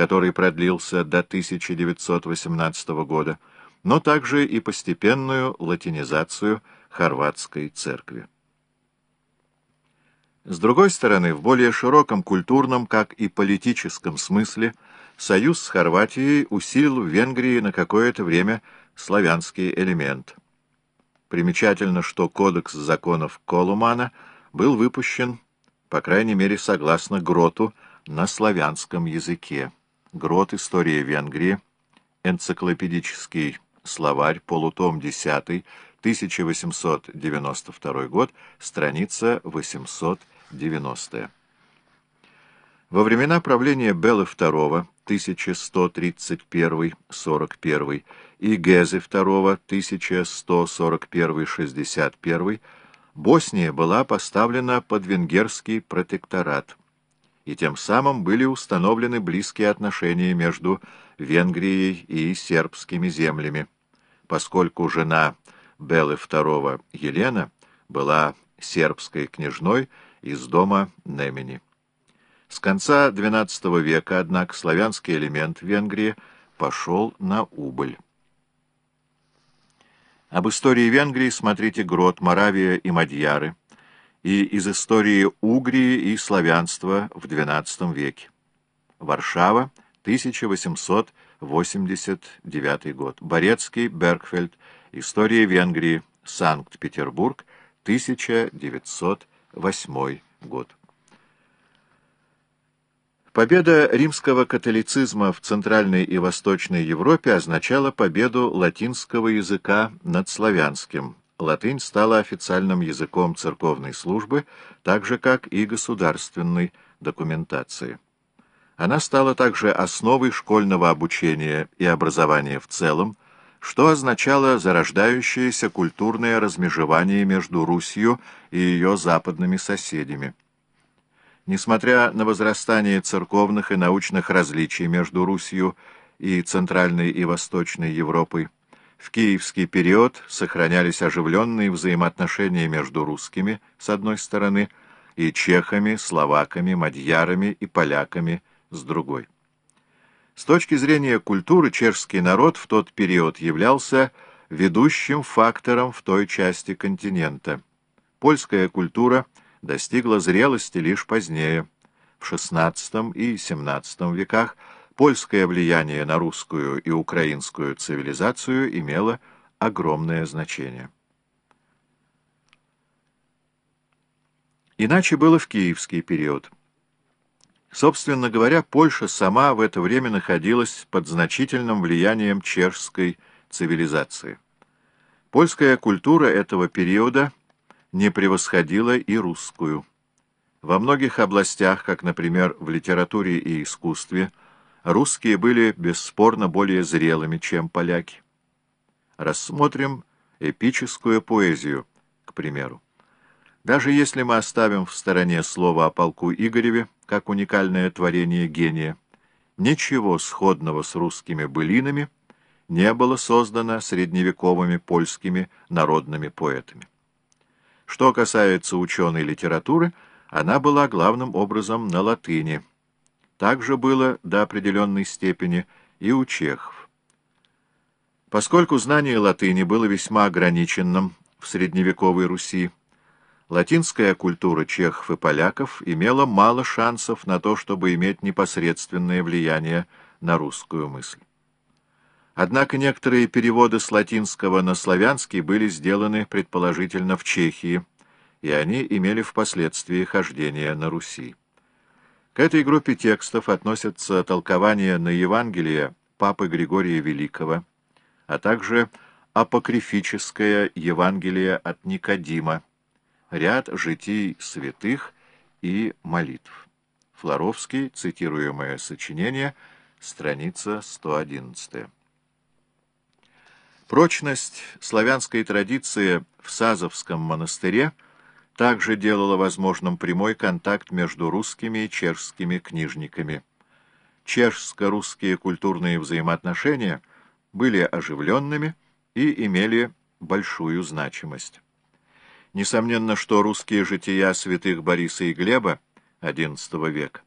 который продлился до 1918 года, но также и постепенную латинизацию хорватской церкви. С другой стороны, в более широком культурном, как и политическом смысле, союз с Хорватией усилил в Венгрии на какое-то время славянский элемент. Примечательно, что кодекс законов Колумана был выпущен, по крайней мере, согласно Гроту, на славянском языке. Грот «История Венгрии», энциклопедический словарь, полутом 10, 1892 год, страница 890. Во времена правления Беллы II 1131-41 и Гезе II 1141-61 Босния была поставлена под венгерский протекторат, и тем самым были установлены близкие отношения между Венгрией и сербскими землями, поскольку жена Беллы II Елена была сербской княжной из дома Немени. С конца XII века, однако, славянский элемент Венгрии пошел на убыль. Об истории Венгрии смотрите Грот, Моравия и Мадьяры, и из истории Угрии и славянства в XII веке. Варшава, 1889 год. Борецкий, Бергфельд, История Венгрии, Санкт-Петербург, 1908 год. Победа римского католицизма в Центральной и Восточной Европе означала победу латинского языка над славянским. Латынь стала официальным языком церковной службы, так же как и государственной документации. Она стала также основой школьного обучения и образования в целом, что означало зарождающееся культурное размежевание между Русью и ее западными соседями. Несмотря на возрастание церковных и научных различий между Русью и Центральной и Восточной Европой, в киевский период сохранялись оживленные взаимоотношения между русскими, с одной стороны, и чехами, словаками, мадьярами и поляками, с другой. С точки зрения культуры чешский народ в тот период являлся ведущим фактором в той части континента. Польская культура достигла зрелости лишь позднее. В XVI и XVII веках польское влияние на русскую и украинскую цивилизацию имело огромное значение. Иначе было в киевский период. Собственно говоря, Польша сама в это время находилась под значительным влиянием чешской цивилизации. Польская культура этого периода не превосходила и русскую. Во многих областях, как, например, в литературе и искусстве, русские были бесспорно более зрелыми, чем поляки. Рассмотрим эпическую поэзию, к примеру. Даже если мы оставим в стороне слово о полку Игореве, как уникальное творение гения, ничего сходного с русскими былинами не было создано средневековыми польскими народными поэтами. Что касается ученой литературы, она была главным образом на латыни. Также было до определенной степени и у чехов. Поскольку знание латыни было весьма ограниченным в средневековой Руси, латинская культура чехов и поляков имела мало шансов на то, чтобы иметь непосредственное влияние на русскую мысль. Однако некоторые переводы с латинского на славянский были сделаны предположительно в Чехии, и они имели впоследствии хождение на Руси. К этой группе текстов относятся толкования на Евангелие Папы Григория Великого, а также апокрифическое Евангелие от Никодима, ряд житий святых и молитв. Флоровский, цитируемое сочинение, страница 111. Прочность славянской традиции в Сазовском монастыре также делала возможным прямой контакт между русскими и чешскими книжниками. Чешско-русские культурные взаимоотношения были оживленными и имели большую значимость. Несомненно, что русские жития святых Бориса и Глеба XI века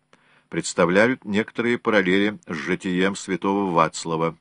представляют некоторые параллели с житием святого Вацлава,